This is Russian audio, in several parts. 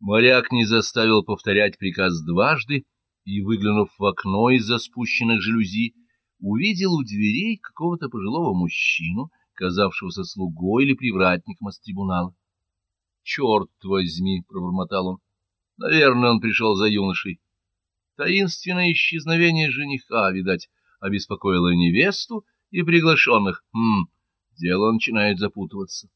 Моряк не заставил повторять приказ дважды и, выглянув в окно из-за спущенных жалюзи, увидел у дверей какого-то пожилого мужчину, казавшегося слугой или привратником из трибунала. — Черт возьми! — пробормотал он. — Наверное, он пришел за юношей. Таинственное исчезновение жениха, видать, обеспокоило невесту и приглашенных. Хм, дело начинает запутываться.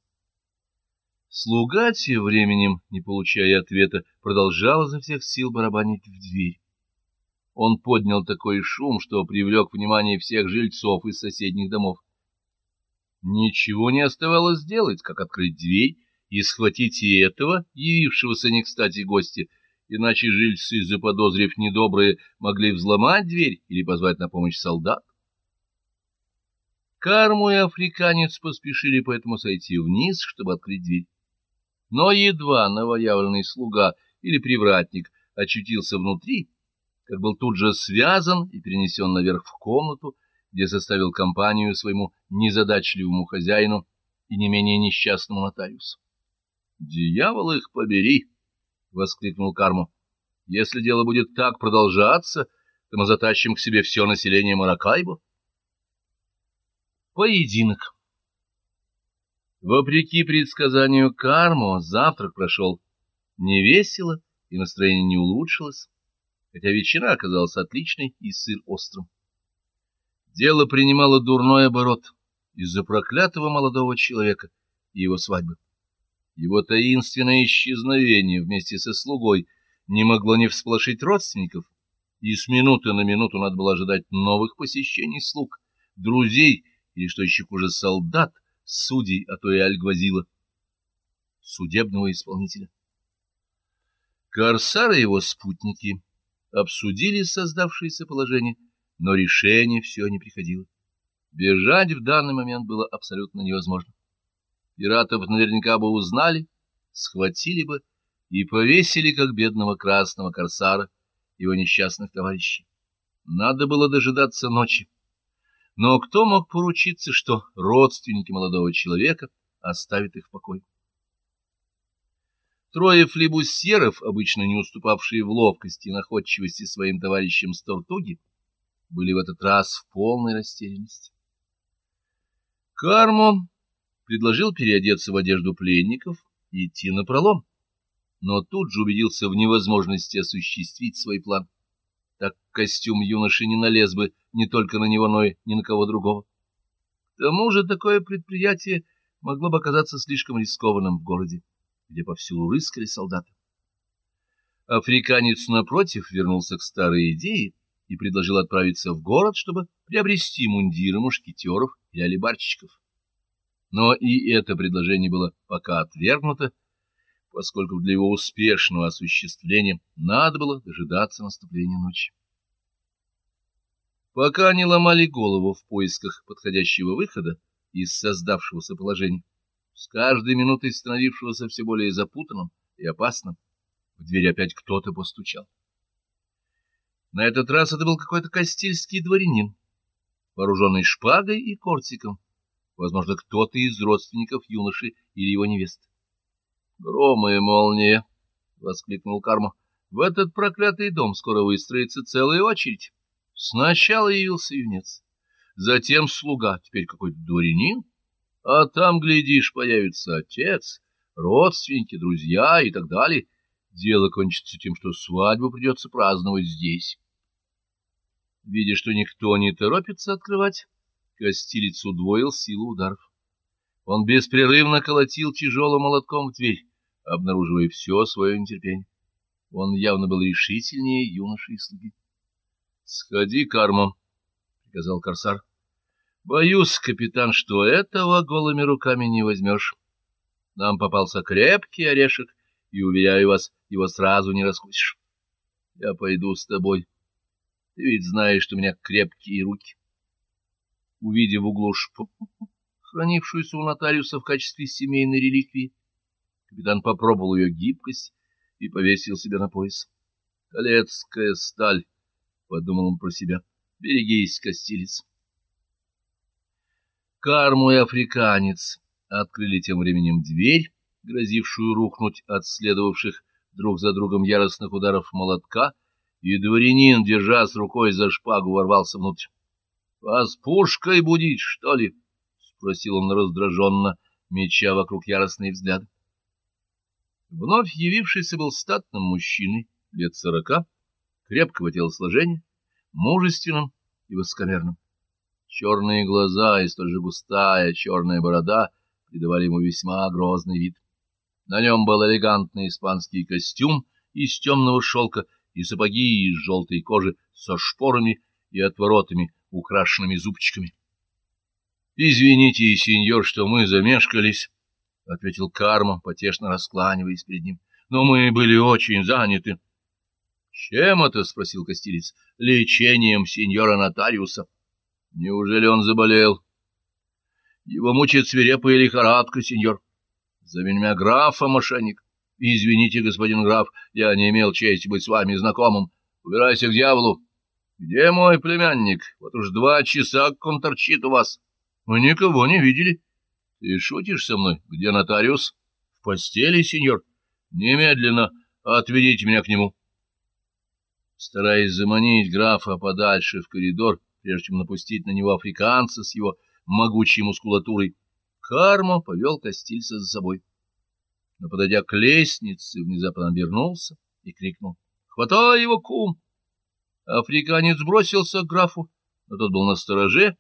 Слуга тем временем, не получая ответа, продолжал изо всех сил барабанить в дверь. Он поднял такой шум, что привлек внимание всех жильцов из соседних домов. Ничего не оставалось сделать, как открыть дверь и схватить и этого, явившегося не кстати гостя, иначе жильцы, заподозрив недобрые, могли взломать дверь или позвать на помощь солдат. Карму и африканец поспешили поэтому сойти вниз, чтобы открыть дверь. Но едва новоявленный слуга или привратник очутился внутри, как был тут же связан и перенесен наверх в комнату, где составил компанию своему незадачливому хозяину и не менее несчастному нотариусу. «Дьявол их побери!» — воскликнул Карму. «Если дело будет так продолжаться, то мы затащим к себе все население Маракайбо». Поединок Вопреки предсказанию карму, завтрак прошел невесело, и настроение не улучшилось, хотя ветчина оказалась отличной и сыр острым. Дело принимало дурной оборот из-за проклятого молодого человека и его свадьбы. Его таинственное исчезновение вместе со слугой не могло не всполошить родственников, и с минуты на минуту надо было ожидать новых посещений слуг, друзей или, что еще хуже, солдат, судей, а то и альгвазила, судебного исполнителя. Корсар и его спутники обсудили создавшееся положение, но решение все не приходило. Бежать в данный момент было абсолютно невозможно. Пиратов наверняка бы узнали, схватили бы и повесили, как бедного красного корсара, его несчастных товарищей. Надо было дожидаться ночи. Но кто мог поручиться, что родственники молодого человека оставят их в покое? Трое флебусьеров, обычно не уступавшие в ловкости и находчивости своим товарищам с Тортуги, были в этот раз в полной растерянности. Кармо предложил переодеться в одежду пленников и идти на пролом, но тут же убедился в невозможности осуществить свой план так костюм юноши не налез бы не только на него, но и ни на кого другого. К тому же такое предприятие могло бы оказаться слишком рискованным в городе, где повсюду рыскали солдаты. Африканец, напротив, вернулся к старой идее и предложил отправиться в город, чтобы приобрести мундиры мушкетеров и алибарщиков. Но и это предложение было пока отвергнуто, поскольку для его успешного осуществления надо было дожидаться наступления ночи. Пока они ломали голову в поисках подходящего выхода из создавшегося положения, с каждой минутой становившегося все более запутанным и опасным, в дверь опять кто-то постучал. На этот раз это был какой-то кастильский дворянин, вооруженный шпагой и кортиком, возможно, кто-то из родственников юноши или его невесты. Гром и молния! — воскликнул Карма. — В этот проклятый дом скоро выстроится целая очередь. Сначала явился юнец, затем слуга, теперь какой-то дворянин, а там, глядишь, появится отец, родственники, друзья и так далее. Дело кончится тем, что свадьбу придется праздновать здесь. Видя, что никто не торопится открывать, Костилец удвоил силу ударов. Он беспрерывно колотил тяжелым молотком в дверь, обнаруживая все свое нетерпение. Он явно был решительнее юноши и слуги. — Сходи, Карма, — приказал корсар. — Боюсь, капитан, что этого голыми руками не возьмешь. Нам попался крепкий орешек, и, уверяю вас, его сразу не раскусишь. Я пойду с тобой. Ты ведь знаешь, что у меня крепкие руки. Увидев в углу шпу хранившуюся у нотариуса в качестве семейной реликвии. Капитан попробовал ее гибкость и повесил себя на пояс. «Колецкая сталь», — подумал он про себя, — «берегись, костилец». Карму и африканец открыли тем временем дверь, грозившую рухнуть от следовавших друг за другом яростных ударов молотка, и дворянин, держа с рукой за шпагу, ворвался внутрь. — Вас пушкой будить, что ли? — спросил он раздраженно, меча вокруг яростные взгляды. Вновь явившийся был статным мужчиной, лет сорока, крепкого телосложения, мужественным и высокомерным. Черные глаза и столь же густая черная борода придавали ему весьма грозный вид. На нем был элегантный испанский костюм из темного шелка и сапоги из желтой кожи со шпорами и отворотами, украшенными зубчиками. — Извините, сеньор, что мы замешкались, — ответил Карма, потешно раскланиваясь перед ним. — Но мы были очень заняты. — Чем это? — спросил Костилец. — Лечением сеньора нотариуса. — Неужели он заболел? — Его мучает свирепая лихорадка, сеньор. За меня графа, мошенник. Извините, господин граф, я не имел чести быть с вами знакомым. Убирайся к дьяволу. Где мой племянник? Вот уж два часа, как он торчит у вас. Мы никого не видели. Ты шутишь со мной? Где нотариус? В постели, сеньор. Немедленно отведите меня к нему. Стараясь заманить графа подальше в коридор, прежде чем напустить на него африканца с его могучей мускулатурой, Кармо повел Костильца за собой. Но, подойдя к лестнице, внезапно обернулся и крикнул. — Хватай его, кум! Африканец бросился к графу, но тот был на стороже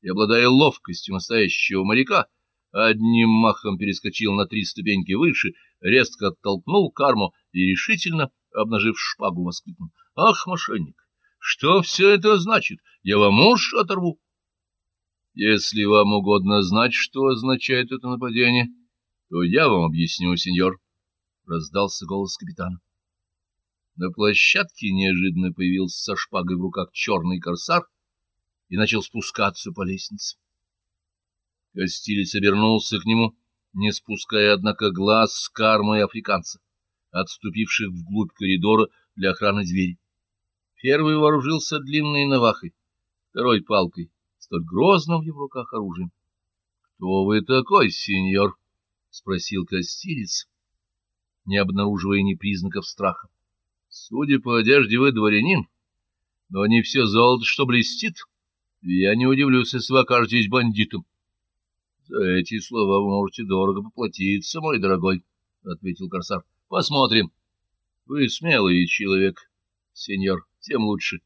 и, обладая ловкостью настоящего моряка, одним махом перескочил на три ступеньки выше, резко оттолкнул карму и решительно, обнажив шпагу, воскликнул. — Ах, мошенник! Что все это значит? Я вам уж оторву! Если вам угодно знать, что означает это нападение, то я вам объясню, сеньор, — раздался голос капитана. На площадке неожиданно появился со шпагой в руках черный корсар и начал спускаться по лестнице. Костилец обернулся к нему, не спуская, однако, глаз с кармой африканца, отступивших вглубь коридора для охраны двери. Первый вооружился длинной навахой, второй — палкой, столь грозным в его руках оружием. — Кто вы такой, сеньор? — спросил Костилец, не обнаруживая ни признаков страха. Судя по одежде, вы дворянин, но не все золото, что блестит. Я не удивлюсь, если вы окажетесь бандитом. — За эти слова вы можете дорого поплатиться, мой дорогой, — ответил корсар. — Посмотрим. — Вы смелый человек, сеньор, тем лучше.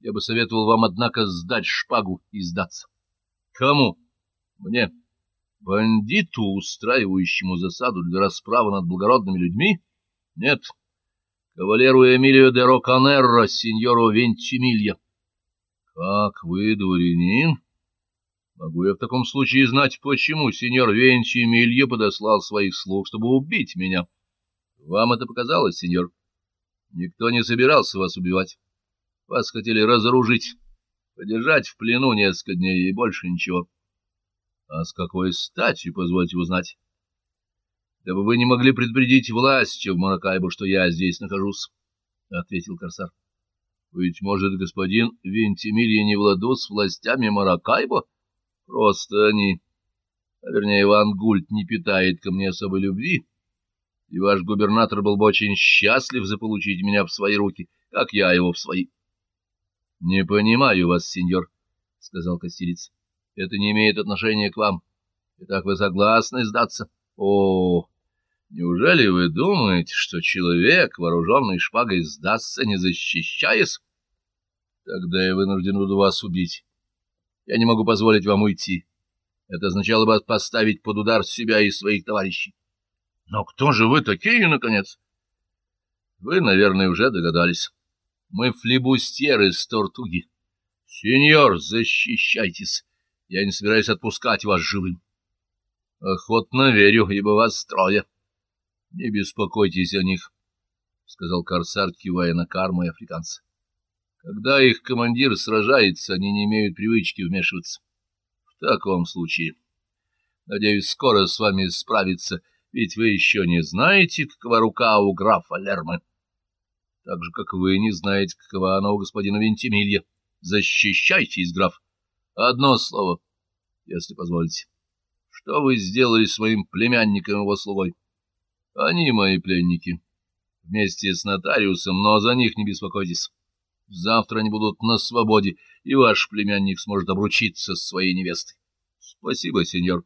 Я бы советовал вам, однако, сдать шпагу и сдаться. — Кому? — Мне. — Бандиту, устраивающему засаду для расправы над благородными людьми? — Нет. — кавалеру Эмилио де Роканерро, сеньору Вентимилья. — Как вы, дворянин? Могу я в таком случае знать, почему сеньор Вентимилья подослал своих слуг, чтобы убить меня? Вам это показалось, сеньор? Никто не собирался вас убивать. Вас хотели разоружить, подержать в плену несколько дней и больше ничего. А с какой статью, позвольте узнать? — Да бы вы не могли предупредить властью в Маракайбо, что я здесь нахожусь, — ответил корсар. — Ведь, может, господин Вентимилья не в с властями Маракайбо? Просто они... А вернее, Иван Гульт не питает ко мне особой любви, и ваш губернатор был бы очень счастлив заполучить меня в свои руки, как я его в свои. — Не понимаю вас, сеньор, — сказал Костилец. — Это не имеет отношения к вам. Итак, вы согласны сдаться? — О, Неужели вы думаете, что человек, вооруженный шпагой, сдастся, не защищаясь? Тогда я вынужден буду вас убить. Я не могу позволить вам уйти. Это означало бы поставить под удар себя и своих товарищей. Но кто же вы такие, наконец? Вы, наверное, уже догадались. Мы флебустьеры из Тортуги. Сеньор, защищайтесь. Я не собираюсь отпускать вас живым. Охотно верю, ибо вас трое. — Не беспокойтесь о них, — сказал корсар, кивая на карму и африканца. — Когда их командир сражается, они не имеют привычки вмешиваться. В таком случае, надеюсь, скоро с вами справиться, ведь вы еще не знаете, какова рука у графа Лермы. Так же, как вы не знаете, какова она у господина Вентимилья. Защищайтесь, граф. Одно слово, если позволите. Что вы сделали с моим племянником его слугой? Они мои пленники. вместе с нотариусом, но за них не беспокойтесь. Завтра они будут на свободе, и ваш племянник сможет обручиться с своей невестой. Спасибо, сеньор.